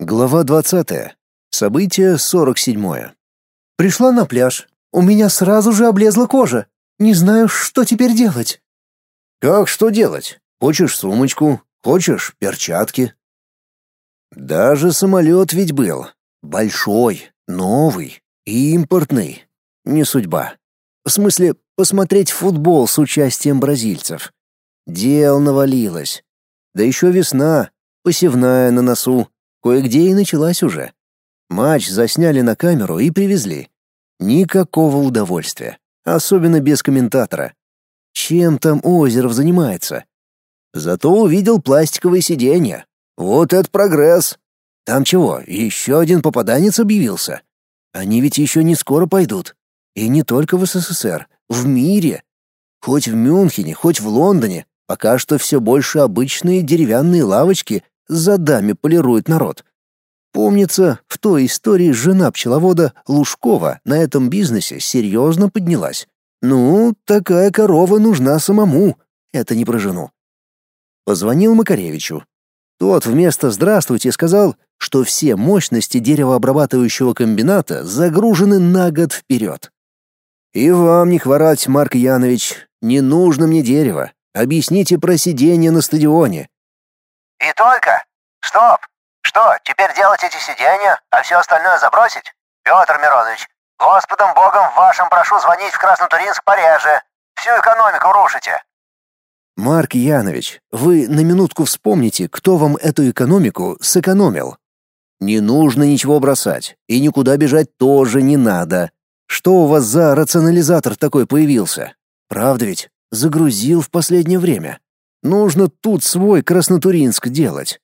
Глава 20. Событие 47. Пришла на пляж. У меня сразу же облезла кожа. Не знаю, что теперь делать. Как что делать? Хочешь сумочку, хочешь перчатки. Даже самолет ведь был. Большой, новый, импортный. Не судьба. В смысле, посмотреть футбол с участием бразильцев. Дел навалилось. Да еще весна, посевная на носу. Кое-где и началась уже. Матч засняли на камеру и привезли. Никакого удовольствия, особенно без комментатора. Чем там Озеров занимается? Зато увидел пластиковые сиденья. Вот это прогресс. Там чего, еще один попаданец объявился? Они ведь еще не скоро пойдут. И не только в СССР, в мире. Хоть в Мюнхене, хоть в Лондоне, пока что все больше обычные деревянные лавочки задами полирует народ. Помнится, в той истории жена пчеловода Лужкова на этом бизнесе серьезно поднялась. Ну, такая корова нужна самому, это не про жену. Позвонил Макаревичу. Тот вместо «здравствуйте» сказал, что все мощности деревообрабатывающего комбината загружены на год вперед. «И вам не хворать, Марк Янович, не нужно мне дерево. Объясните про сиденье на стадионе. И только? Стоп! Что, теперь делать эти сиденья, а все остальное забросить? Петр Миронович, Господом Богом вашим прошу звонить в Краснотуринск пореже. Всю экономику рушите. Марк Янович, вы на минутку вспомните, кто вам эту экономику сэкономил. Не нужно ничего бросать, и никуда бежать тоже не надо. Что у вас за рационализатор такой появился? Правда ведь? Загрузил в последнее время. Нужно тут свой Краснотуринск делать.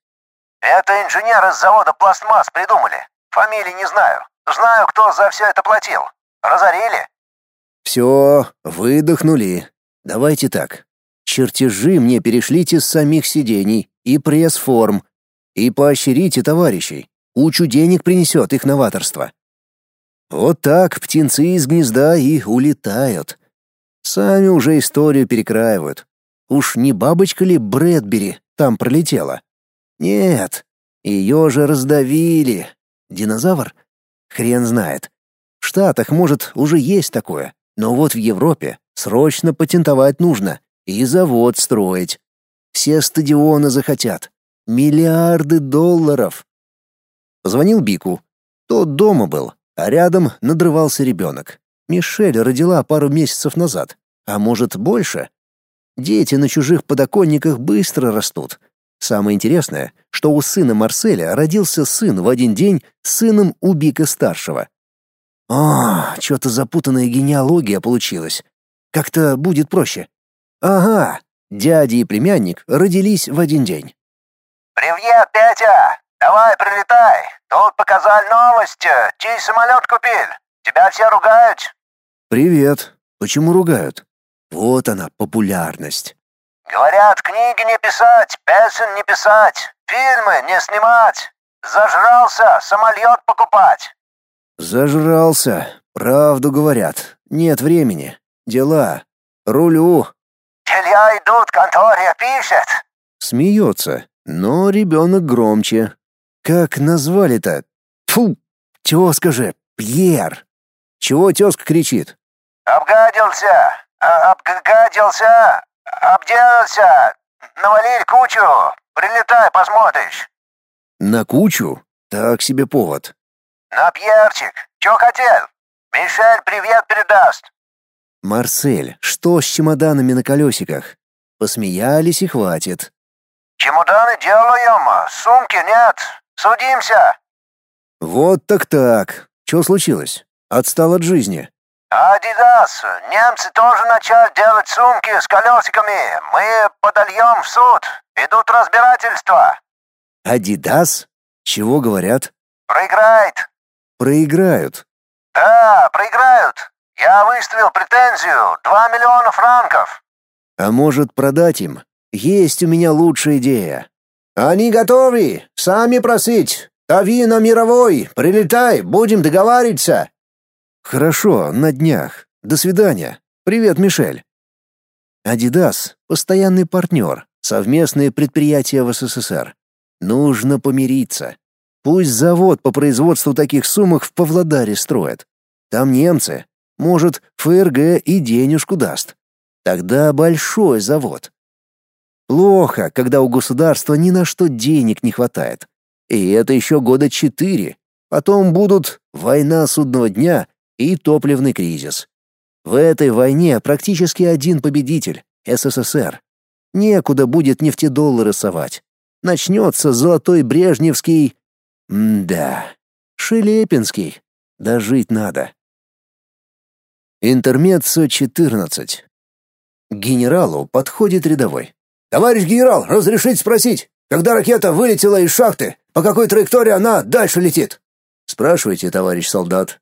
Это инженеры с завода «Пластмасс» придумали. Фамилии не знаю. Знаю, кто за все это платил. Разорили. Все, выдохнули. Давайте так. Чертежи мне перешлите с самих сидений и пресс-форм. И поощрите товарищей. Кучу денег принесет их новаторство. Вот так птенцы из гнезда и улетают. Сами уже историю перекраивают. Уж не бабочка ли Брэдбери там пролетела? Нет, ее же раздавили. Динозавр? Хрен знает. В Штатах, может, уже есть такое, но вот в Европе срочно патентовать нужно и завод строить. Все стадионы захотят. Миллиарды долларов. Позвонил Бику. Тот дома был, а рядом надрывался ребенок. Мишель родила пару месяцев назад, а может больше. Дети на чужих подоконниках быстро растут. Самое интересное, что у сына Марселя родился сын в один день с сыном у Бика-старшего. О, что-то запутанная генеалогия получилась. Как-то будет проще. Ага, дядя и племянник родились в один день. «Привет, Петя! Давай, прилетай! Тут показали новость, чей самолет купил. Тебя все ругают?» «Привет. Почему ругают?» Вот она, популярность. Говорят, книги не писать, песен не писать, фильмы не снимать. Зажрался, самолет покупать. Зажрался, правду говорят. Нет времени. Дела. Рулю. Илья идут, конторе пишет. Смеется, но ребенок громче. Как назвали-то? Фу, тезка же, Пьер. Чего тезка кричит? Обгадился, обгадился, обделался, навалили кучу. Прилетай, посмотришь. На кучу? Так себе повод. На Пьерчик. Чё хотел? Мишель привет передаст. Марсель, что с чемоданами на колесиках? Посмеялись и хватит. Чемоданы делаем, сумки нет. Судимся. Вот так так. Что случилось? Отстал от жизни. «Адидас! Немцы тоже начали делать сумки с колесиками. Мы подольем в суд. Идут разбирательства». «Адидас? Чего говорят?» «Проиграет». «Проиграют». «Да, проиграют. Я выставил претензию. Два миллиона франков». «А может, продать им? Есть у меня лучшая идея». «Они готовы. Сами просить. Тави на мировой. Прилетай, будем договариваться». Хорошо, на днях. До свидания. Привет, Мишель. Adidas — постоянный партнер, совместные предприятия в СССР. Нужно помириться. Пусть завод по производству таких сумок в Павлодаре строят. Там немцы. Может, ФРГ и денежку даст. Тогда большой завод. Плохо, когда у государства ни на что денег не хватает. И это еще года четыре. Потом будут война судного дня и топливный кризис. В этой войне практически один победитель — СССР. Некуда будет нефтедоллары совать. Начнется золотой брежневский... М-да, Шелепинский. Дожить надо. Интермеццо 14. К генералу подходит рядовой. «Товарищ генерал, разрешите спросить, когда ракета вылетела из шахты, по какой траектории она дальше летит?» «Спрашивайте, товарищ солдат».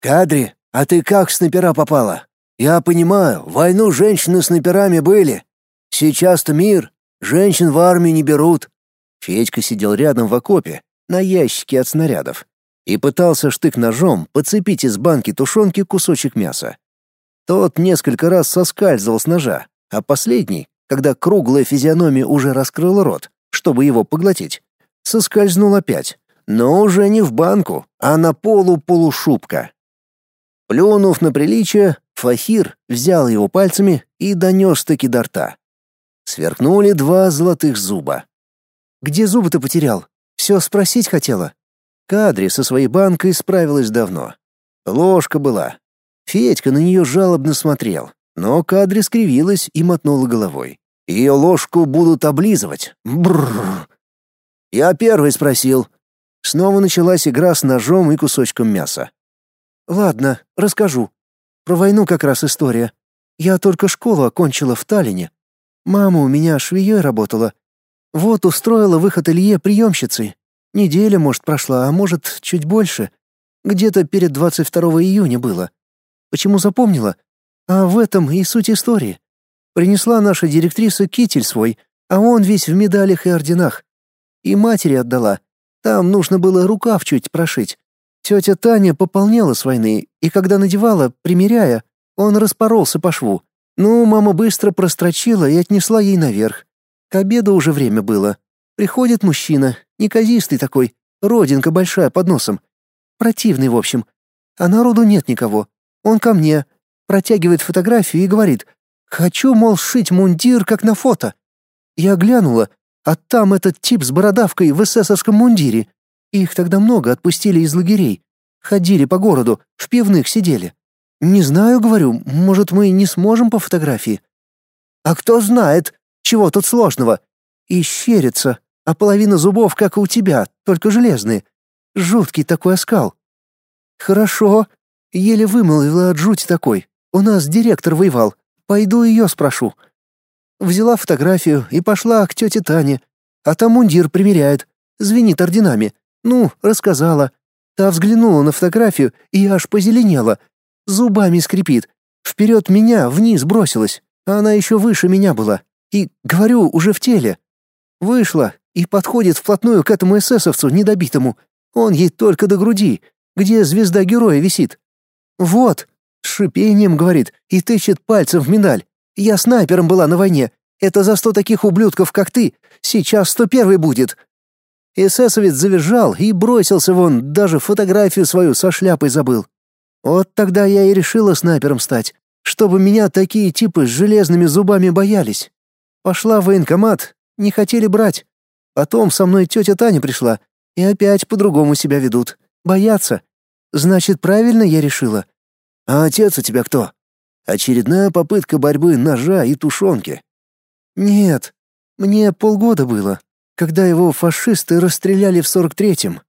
«Кадри, а ты как в снайпера попала? Я понимаю, войну женщины снайперами были. Сейчас-то мир, женщин в армию не берут». Федька сидел рядом в окопе, на ящике от снарядов, и пытался штык-ножом подцепить из банки тушенки кусочек мяса. Тот несколько раз соскальзывал с ножа, а последний, когда круглая физиономия уже раскрыла рот, чтобы его поглотить, соскользнул опять, но уже не в банку, а на полу полушубка. Плюнув на приличие, Фахир взял его пальцами и донес-таки до рта. Сверкнули два золотых зуба. «Где зубы ты потерял? Все спросить хотела?» Кадри со своей банкой справилась давно. Ложка была. Федька на нее жалобно смотрел, но Кадри скривилась и мотнула головой. Ее ложку будут облизывать. Бррр. Я первый спросил. Снова началась игра с ножом и кусочком мяса. Ладно, расскажу. Про войну как раз история. Я только школу окончила в Таллине. Мама у меня швеей работала. Вот устроила в их ателье приемщицей. Неделя, может, прошла, а может, чуть больше. Где-то перед 22 июня было. Почему запомнила? А в этом и суть истории. Принесла наша директриса китель свой, а он весь в медалях и орденах. И матери отдала. Там нужно было рукав чуть прошить. Тетя Таня пополняла с войны, и когда надевала, примеряя, он распоролся по шву. Ну, мама быстро прострочила и отнесла ей наверх. К обеду уже время было. Приходит мужчина, неказистый такой, родинка большая под носом. Противный, в общем. А народу нет никого. Он ко мне, протягивает фотографию и говорит, Хочу, мол, сшить мундир, как на фото. Я глянула, а там этот тип с бородавкой в эсэсовском мундире. Их тогда много отпустили из лагерей. Ходили по городу, в пивных сидели. Не знаю, говорю, может, мы не сможем по фотографии. А кто знает, чего тут сложного? И а половина зубов, как у тебя, только железные. Жуткий такой оскал. Хорошо, еле вымолвила от жути такой. У нас директор воевал, Пойду ее спрошу. Взяла фотографию и пошла к тете Тане. А там мундир примеряет, звенит орденами. Ну, рассказала. Та взглянула на фотографию и аж позеленела. Зубами скрипит. Вперед меня вниз бросилась. Она еще выше меня была. И, говорю, уже в теле. Вышла и подходит вплотную к этому эсэсовцу недобитому. Он ей только до груди, где звезда героя висит. Вот, с шипением говорит и тычет пальцем в медаль. Я снайпером была на войне. Это за сто таких ублюдков, как ты. Сейчас сто первый будет. Эсэсовец завизжал и бросился вон, даже фотографию свою со шляпой забыл. Вот тогда я и решила снайпером стать, чтобы меня такие типы с железными зубами боялись. Пошла в военкомат, не хотели брать. Потом со мной тетя Таня пришла, и опять по-другому себя ведут. Боятся. Значит, правильно я решила. А отец у тебя кто? Очередная попытка борьбы ножа и тушенки. Нет, мне полгода было, когда его фашисты расстреляли в 43-м.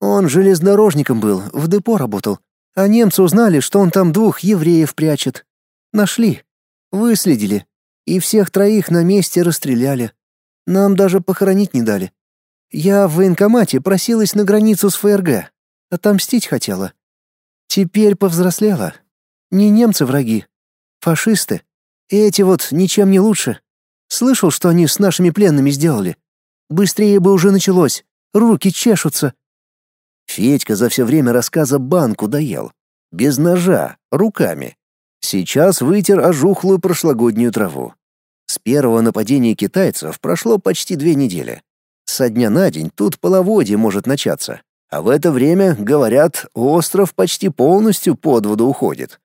Он железнодорожником был, в депо работал. А немцы узнали, что он там двух евреев прячет. Нашли, выследили, и всех троих на месте расстреляли. Нам даже похоронить не дали. Я в военкомате просилась на границу с ФРГ. Отомстить хотела. Теперь повзрослела, не немцы враги, фашисты. Эти вот ничем не лучше. Слышал, что они с нашими пленными сделали? Быстрее бы уже началось. Руки чешутся. Федька за все время рассказа банку доел. Без ножа, руками. Сейчас вытер ожухлую прошлогоднюю траву. С первого нападения китайцев прошло почти две недели. Со дня на день тут половодье может начаться, а в это время, говорят, остров почти полностью под воду уходит.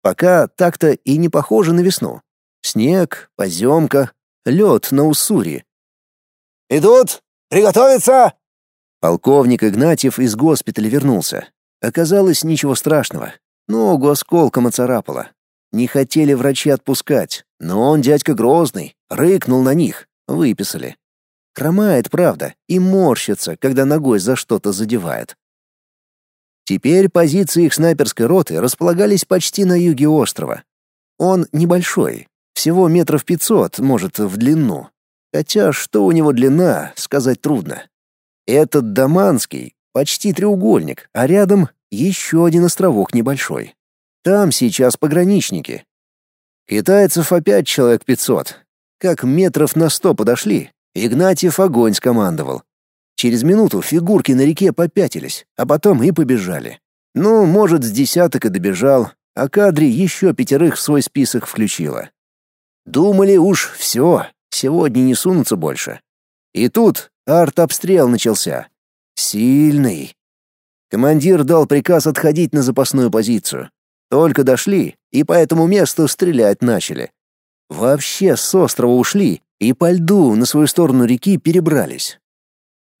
Пока так-то и не похоже на весну. Снег, поземка, лед на Уссури. «Идут! Приготовиться!» Полковник Игнатьев из госпиталя вернулся. Оказалось, ничего страшного. Ногу осколком оцарапало. Не хотели врачи отпускать, но он, дядька Грозный, рыкнул на них. Выписали. Хромает, правда, и морщится, когда ногой за что-то задевает. Теперь позиции их снайперской роты располагались почти на юге острова. Он небольшой, всего метров пятьсот, может, в длину. Хотя что у него длина, сказать трудно. Этот Даманский почти треугольник, а рядом еще один островок небольшой. Там сейчас пограничники. Китайцев опять человек пятьсот. Как метров на сто подошли, Игнатьев огонь скомандовал. Через минуту фигурки на реке попятились, а потом и побежали. Ну, может, с десяток и добежал, а Кадри еще пятерых в свой список включила. Думали уж все, сегодня не сунутся больше. И тут Артобстрел начался. Сильный. Командир дал приказ отходить на запасную позицию. Только дошли, и по этому месту стрелять начали. Вообще с острова ушли и по льду на свою сторону реки перебрались.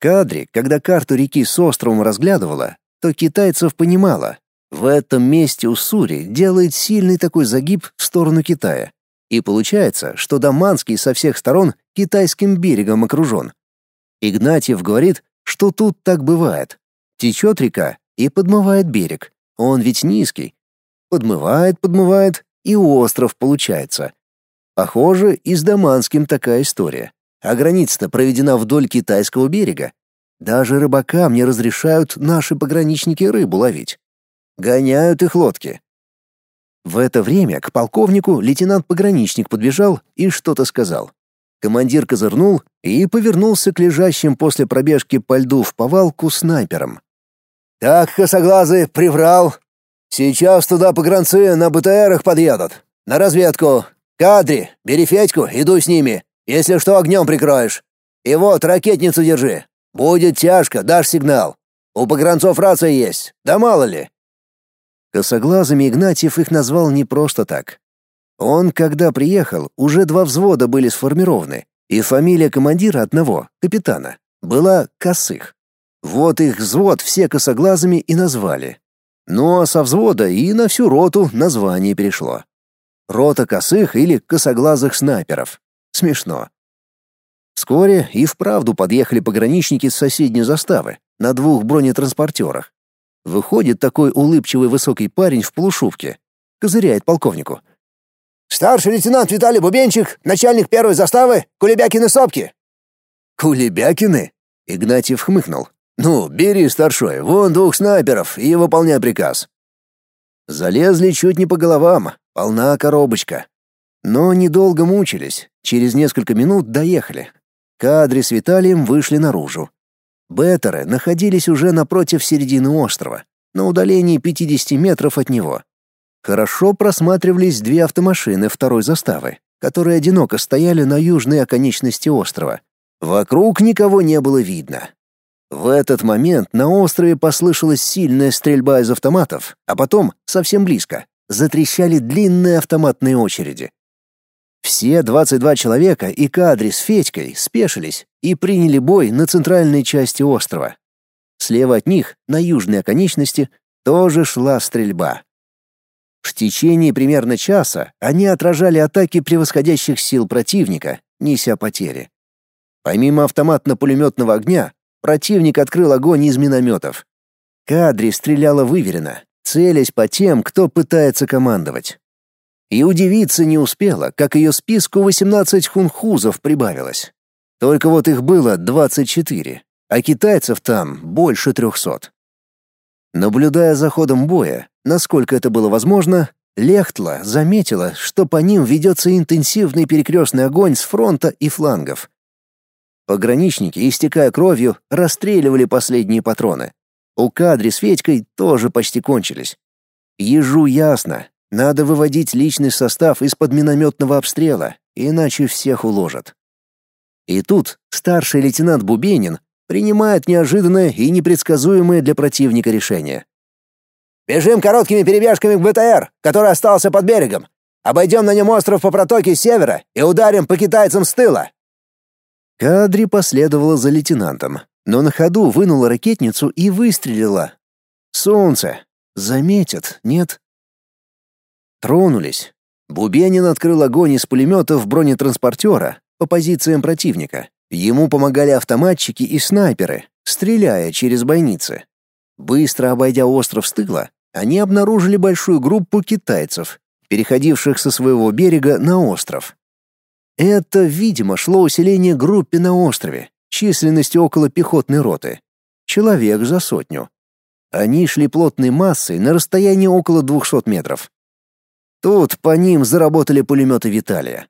Кадри, когда карту реки с островом разглядывала, то китайцев понимала, в этом месте Уссури делает сильный такой загиб в сторону Китая. И получается, что Даманский со всех сторон китайским берегом окружен. Игнатьев говорит, что тут так бывает. Течет река и подмывает берег. Он ведь низкий. Подмывает, подмывает, и остров получается. Похоже, и с Даманским такая история. А граница-то проведена вдоль китайского берега. Даже рыбакам не разрешают наши пограничники рыбу ловить. Гоняют их лодки. В это время к полковнику лейтенант-пограничник подбежал и что-то сказал. Командир козырнул и повернулся к лежащим после пробежки по льду в повалку снайперам. «Так, косоглазый, приврал. Сейчас туда погранцы на БТРах подъедут. На разведку. Кадри, бери Федьку, иду с ними. Если что, огнем прикроешь. И вот, ракетницу держи. Будет тяжко, дашь сигнал. У погранцов рация есть, да мало ли». Косоглазыми Игнатьев их назвал не просто так. Он, когда приехал, уже два взвода были сформированы, и фамилия командира одного, капитана, была Косых. Вот их взвод все косоглазыми и назвали. Ну а со взвода и на всю роту название перешло. Рота косых или косоглазых снайперов. Смешно. Вскоре и вправду подъехали пограничники с соседней заставы на двух бронетранспортерах. Выходит такой улыбчивый высокий парень в полушубке. Козыряет полковнику. Старший лейтенант Виталий Бубенчик, начальник первой заставы, Кулебякины сопки. Кулебякины? Игнатьев хмыкнул. Ну, бери, старшой, вон двух снайперов и выполняй приказ. Залезли чуть не по головам, полна коробочка. Но недолго мучились, через несколько минут доехали. Кадри с Виталием вышли наружу. Беттеры находились уже напротив середины острова, на удалении 50 метров от него. Хорошо просматривались две автомашины второй заставы, которые одиноко стояли на южной оконечности острова. Вокруг никого не было видно. В этот момент на острове послышалась сильная стрельба из автоматов, а потом, совсем близко, затрещали длинные автоматные очереди. Все 22 человека и кадри с Федькой спешились и приняли бой на центральной части острова. Слева от них, на южной оконечности, тоже шла стрельба. В течение примерно часа они отражали атаки превосходящих сил противника, неся потери. Помимо автоматно-пулеметного огня, противник открыл огонь из минометов. Кадри стреляла выверенно, целясь по тем, кто пытается командовать. И удивиться не успела, как ее списку 18 хунхузов прибавилось. Только вот их было 24, а китайцев там больше 300. Наблюдая за ходом боя, насколько это было возможно, Лехтла заметила, что по ним ведется интенсивный перекрестный огонь с фронта и флангов. Пограничники, истекая кровью, расстреливали последние патроны. У кадри с Федькой тоже почти кончились. Ежу ясно, надо выводить личный состав из-под минометного обстрела, иначе всех уложат. И тут старший лейтенант Бубенин принимает неожиданное и непредсказуемое для противника решение. «Бежим короткими перебежками к БТР, который остался под берегом. Обойдем на нем остров по протоке севера и ударим по китайцам с тыла». Кадри последовала за лейтенантом, но на ходу вынула ракетницу и выстрелила. Солнце. Заметят, нет? Тронулись. Бубенин открыл огонь из пулеметов бронетранспортера по позициям противника. Ему помогали автоматчики и снайперы, стреляя через бойницы. Быстро обойдя остров с тыла, они обнаружили большую группу китайцев, переходивших со своего берега на остров. Это, видимо, шло усиление группе на острове, численностью около пехотной роты. Человек за сотню. Они шли плотной массой на расстоянии около 200 метров. Тут по ним заработали пулеметы Виталия.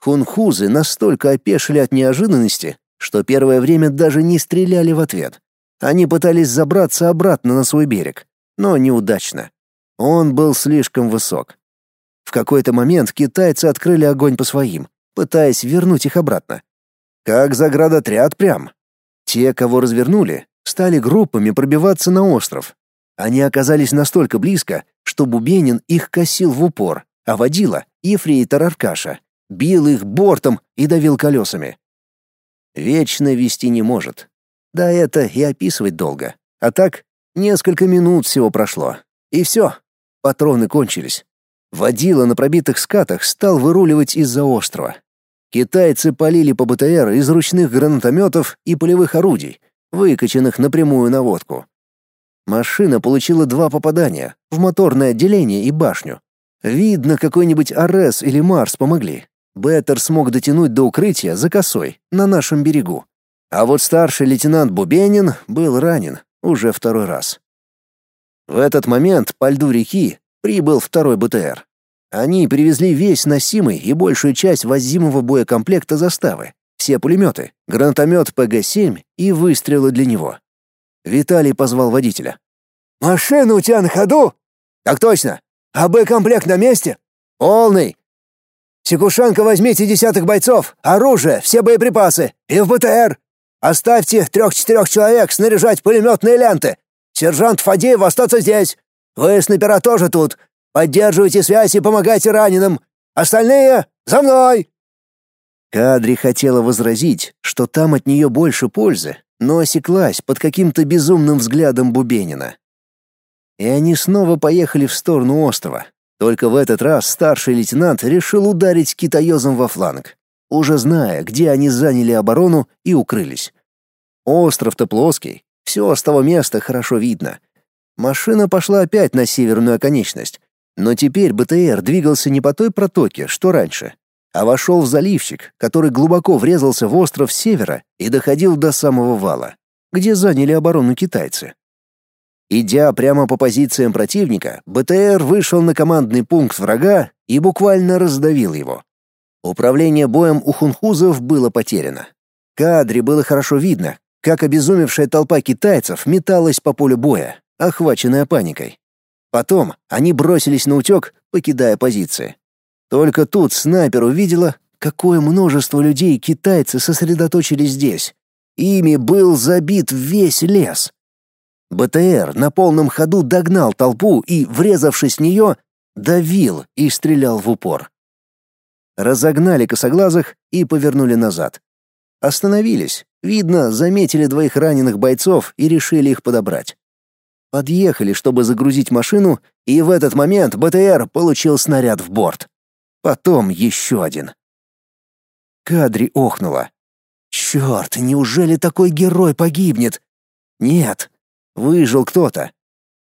Хунхузы настолько опешили от неожиданности, что первое время даже не стреляли в ответ. Они пытались забраться обратно на свой берег, но неудачно. Он был слишком высок. В какой-то момент китайцы открыли огонь по своим, пытаясь вернуть их обратно. Как заградотряд прям. Те, кого развернули, стали группами пробиваться на остров. Они оказались настолько близко, что Бубенин их косил в упор, а водила, ефрейтор Аркаша, бил их бортом и давил колесами. Вечно вести не может. Да это и описывать долго. А так, несколько минут всего прошло. И все, патроны кончились. Водила на пробитых скатах стал выруливать из-за острова. Китайцы полили по БТР из ручных гранатометов и полевых орудий, выкачанных напрямую на водку. Машина получила два попадания в моторное отделение и башню. Видно, какой-нибудь Арес или Марс помогли. Беттер смог дотянуть до укрытия за косой, на нашем берегу. А вот старший лейтенант Бубенин был ранен уже второй раз. В этот момент по льду реки прибыл второй БТР. Они привезли весь носимый и большую часть возимого боекомплекта заставы, все пулеметы, гранатомет ПГ-7 и выстрелы для него. Виталий позвал водителя. «Машина у тебя на ходу?» «Так точно. А боекомплект на месте?» «Полный. Секушенко возьмите десятых бойцов, оружие, все боеприпасы и в БТР. Оставьте трех-четырех человек снаряжать пулеметные ленты. Сержант Фадеев остаться здесь. Вы, снайпера, тоже тут. Поддерживайте связь и помогайте раненым. Остальные — за мной!» Кадри хотела возразить, что там от нее больше пользы, но осеклась под каким-то безумным взглядом Бубенина. И они снова поехали в сторону острова, только в этот раз старший лейтенант решил ударить китаёзам во фланг, уже зная, где они заняли оборону и укрылись. Остров-то плоский, все с того места хорошо видно. Машина пошла опять на северную оконечность, но теперь БТР двигался не по той протоке, что раньше, а вошел в заливчик, который глубоко врезался в остров севера и доходил до самого вала, где заняли оборону китайцы. Идя прямо по позициям противника, БТР вышел на командный пункт врага и буквально раздавил его. Управление боем у хунхузов было потеряно. Кадре было хорошо видно, как обезумевшая толпа китайцев металась по полю боя, охваченная паникой. Потом они бросились на утек, покидая позиции. Только тут снайпер увидела, какое множество людей китайцы сосредоточили здесь. Ими был забит весь лес. БТР на полном ходу догнал толпу и, врезавшись в нее, давил и стрелял в упор. Разогнали косоглазых и повернули назад. Остановились. Видно, заметили двоих раненых бойцов и решили их подобрать. Подъехали, чтобы загрузить машину, и в этот момент БТР получил снаряд в борт. Потом еще один. Кадри охнула. Черт, неужели такой герой погибнет? Нет, Выжил кто-то.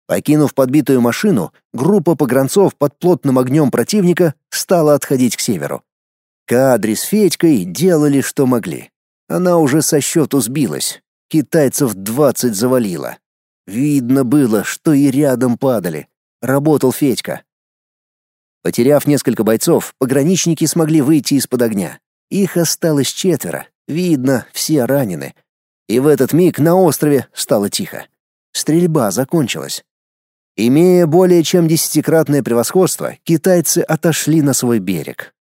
Покинув подбитую машину, группа погранцов под плотным огнем противника стала отходить к северу. Кадри с Федькой делали, что могли. Она уже со счету сбилась. Китайцев двадцать завалило. Видно было, что и рядом падали. Работал Федька. Потеряв несколько бойцов, пограничники смогли выйти из-под огня. Их осталось четверо. Видно, все ранены. И в этот миг на острове стало тихо. Стрельба закончилась. Имея более чем десятикратное превосходство, китайцы отошли на свой берег.